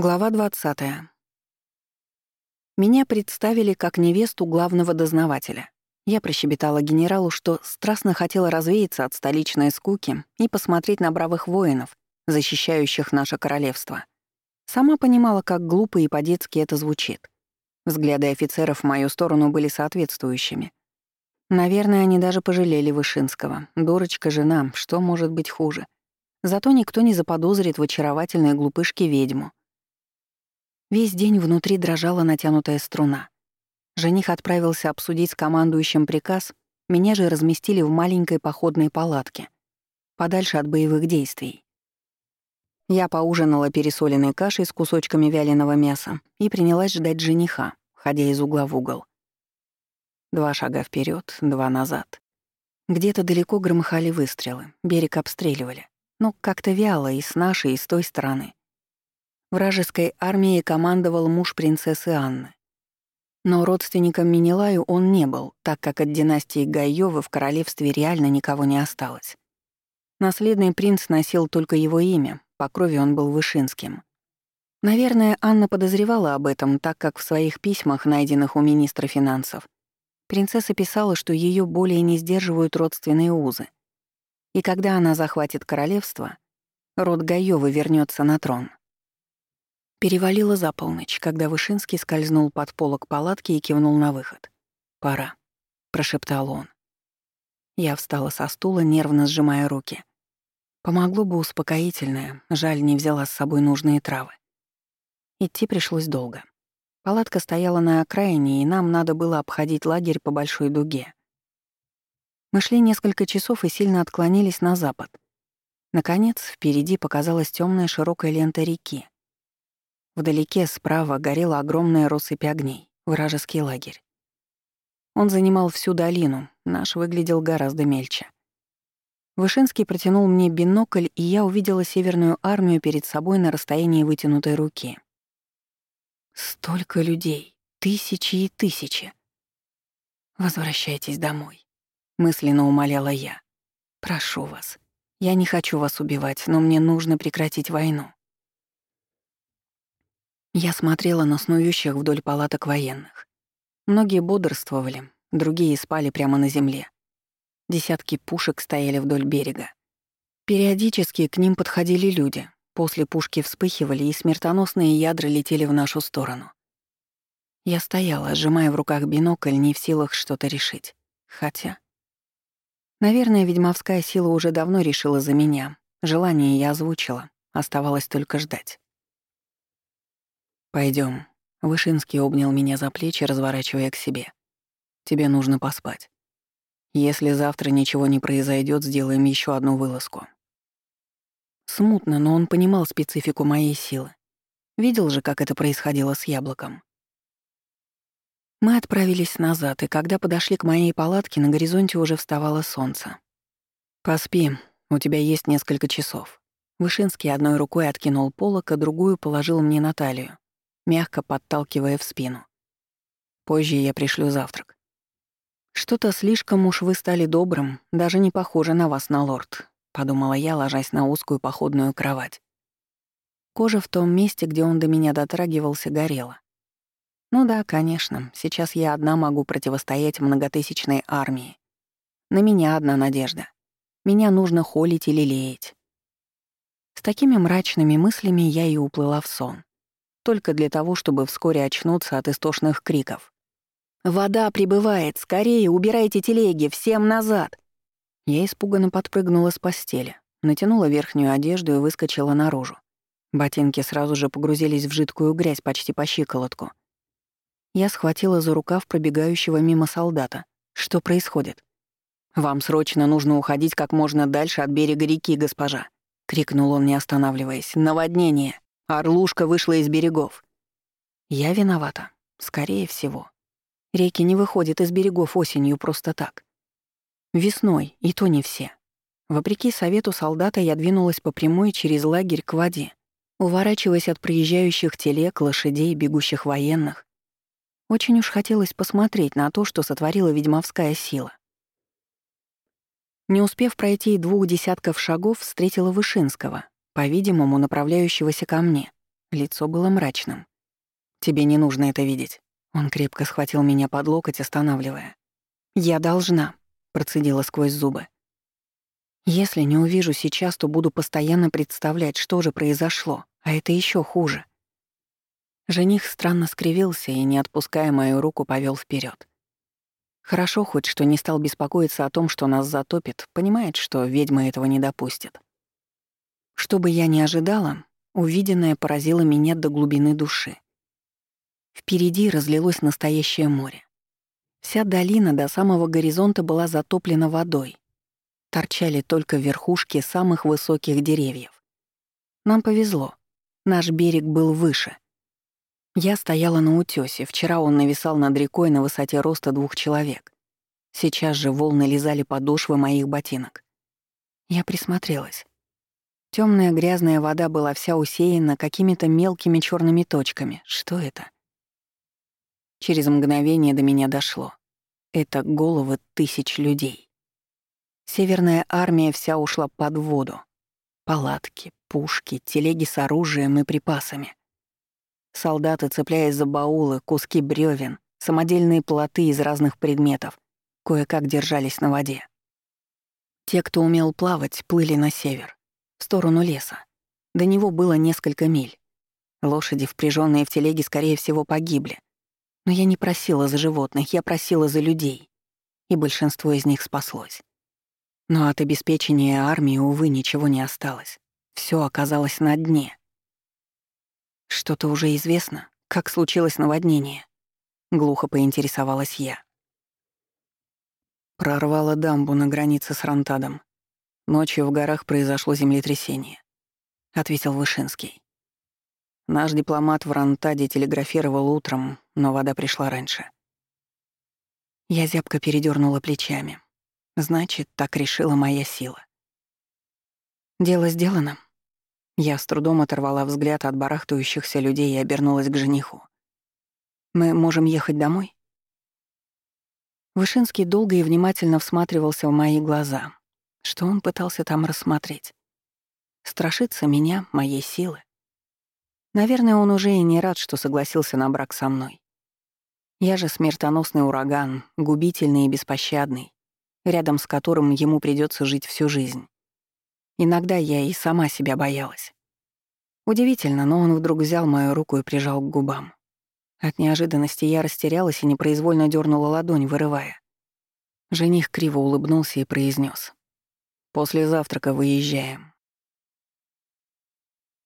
Глава 20. Меня представили как невесту главного дознавателя. Я прощебетала генералу, что страстно хотела развеяться от столичной скуки и посмотреть на бравых воинов, защищающих наше королевство. Сама понимала, как глупо и по-детски это звучит. Взгляды офицеров в мою сторону были соответствующими. Наверное, они даже пожалели Вышинского. Дурочка жена, что может быть хуже? Зато никто не заподозрит в очаровательной глупышке ведьму. Весь день внутри дрожала натянутая струна. Жених отправился обсудить с командующим приказ, меня же разместили в маленькой походной палатке, подальше от боевых действий. Я поужинала пересоленной кашей с кусочками вяленого мяса и принялась ждать жениха, ходя из угла в угол. Два шага вперед, два назад. Где-то далеко громыхали выстрелы, берег обстреливали. Но как-то вяло и с нашей, и с той стороны. Вражеской армией командовал муж принцессы Анны. Но родственником Минилаю он не был, так как от династии Гайёвы в королевстве реально никого не осталось. Наследный принц носил только его имя, по крови он был Вышинским. Наверное, Анна подозревала об этом, так как в своих письмах, найденных у министра финансов, принцесса писала, что ее более не сдерживают родственные узы. И когда она захватит королевство, род Гайёвы вернется на трон. Перевалило за полночь, когда Вышинский скользнул под полок палатки и кивнул на выход. «Пора», — прошептал он. Я встала со стула, нервно сжимая руки. Помогло бы успокоительное, жаль, не взяла с собой нужные травы. Идти пришлось долго. Палатка стояла на окраине, и нам надо было обходить лагерь по большой дуге. Мы шли несколько часов и сильно отклонились на запад. Наконец, впереди показалась темная широкая лента реки, Вдалеке справа горела огромная россыпь огней, вражеский лагерь. Он занимал всю долину, наш выглядел гораздо мельче. Вышинский протянул мне бинокль, и я увидела северную армию перед собой на расстоянии вытянутой руки. Столько людей, тысячи и тысячи. «Возвращайтесь домой», — мысленно умоляла я. «Прошу вас. Я не хочу вас убивать, но мне нужно прекратить войну. Я смотрела на снующих вдоль палаток военных. Многие бодрствовали, другие спали прямо на земле. Десятки пушек стояли вдоль берега. Периодически к ним подходили люди. После пушки вспыхивали, и смертоносные ядра летели в нашу сторону. Я стояла, сжимая в руках бинокль, не в силах что-то решить. Хотя... Наверное, ведьмовская сила уже давно решила за меня. Желание я озвучила. Оставалось только ждать. Пойдем. Вышинский обнял меня за плечи, разворачивая к себе. «Тебе нужно поспать. Если завтра ничего не произойдет, сделаем еще одну вылазку». Смутно, но он понимал специфику моей силы. Видел же, как это происходило с яблоком. Мы отправились назад, и когда подошли к моей палатке, на горизонте уже вставало солнце. «Поспи, у тебя есть несколько часов». Вышинский одной рукой откинул полок, а другую положил мне на талию мягко подталкивая в спину. Позже я пришлю завтрак. «Что-то слишком уж вы стали добрым, даже не похоже на вас, на лорд», — подумала я, ложась на узкую походную кровать. Кожа в том месте, где он до меня дотрагивался, горела. Ну да, конечно, сейчас я одна могу противостоять многотысячной армии. На меня одна надежда. Меня нужно холить или лелеять. С такими мрачными мыслями я и уплыла в сон только для того, чтобы вскоре очнуться от истошных криков. «Вода прибывает! Скорее, убирайте телеги! Всем назад!» Я испуганно подпрыгнула с постели, натянула верхнюю одежду и выскочила наружу. Ботинки сразу же погрузились в жидкую грязь почти по щиколотку. Я схватила за рукав пробегающего мимо солдата. Что происходит? «Вам срочно нужно уходить как можно дальше от берега реки, госпожа!» — крикнул он, не останавливаясь. «Наводнение!» Орлушка вышла из берегов. Я виновата. Скорее всего. Реки не выходят из берегов осенью просто так. Весной, и то не все. Вопреки совету солдата я двинулась по прямой через лагерь к воде, уворачиваясь от проезжающих телег, лошадей, бегущих военных. Очень уж хотелось посмотреть на то, что сотворила ведьмовская сила. Не успев пройти двух десятков шагов, встретила Вышинского, по-видимому, направляющегося ко мне. Лицо было мрачным. «Тебе не нужно это видеть». Он крепко схватил меня под локоть, останавливая. «Я должна», — процедила сквозь зубы. «Если не увижу сейчас, то буду постоянно представлять, что же произошло, а это еще хуже». Жених странно скривился и, не отпуская мою руку, повел вперед. Хорошо хоть, что не стал беспокоиться о том, что нас затопит, понимает, что ведьма этого не допустит. Что бы я ни ожидала, увиденное поразило меня до глубины души. Впереди разлилось настоящее море. Вся долина до самого горизонта была затоплена водой. Торчали только верхушки самых высоких деревьев. Нам повезло. Наш берег был выше. Я стояла на утёсе. Вчера он нависал над рекой на высоте роста двух человек. Сейчас же волны лизали подошвы моих ботинок. Я присмотрелась. Темная грязная вода была вся усеяна какими-то мелкими черными точками. Что это? Через мгновение до меня дошло. Это головы тысяч людей. Северная армия вся ушла под воду. Палатки, пушки, телеги с оружием и припасами. Солдаты, цепляясь за баулы, куски бревен, самодельные плоты из разных предметов, кое-как держались на воде. Те, кто умел плавать, плыли на север в сторону леса. До него было несколько миль. Лошади, впряженные в телеги, скорее всего, погибли. Но я не просила за животных, я просила за людей. И большинство из них спаслось. Но от обеспечения армии, увы, ничего не осталось. Все оказалось на дне. Что-то уже известно, как случилось наводнение. Глухо поинтересовалась я. Прорвала дамбу на границе с Рантадом. Ночью в горах произошло землетрясение, ответил Вышинский. Наш дипломат в Рантаде телеграфировал утром, но вода пришла раньше. Я зябко передернула плечами. Значит, так решила моя сила. Дело сделано. Я с трудом оторвала взгляд от барахтающихся людей и обернулась к жениху. Мы можем ехать домой? Вышинский долго и внимательно всматривался в мои глаза, что он пытался там рассмотреть? Страшится меня, моей силы? Наверное, он уже и не рад, что согласился на брак со мной. Я же смертоносный ураган, губительный и беспощадный, рядом с которым ему придется жить всю жизнь. Иногда я и сама себя боялась. Удивительно, но он вдруг взял мою руку и прижал к губам. От неожиданности я растерялась и непроизвольно дернула ладонь, вырывая. Жених криво улыбнулся и произнес: После завтрака выезжаем.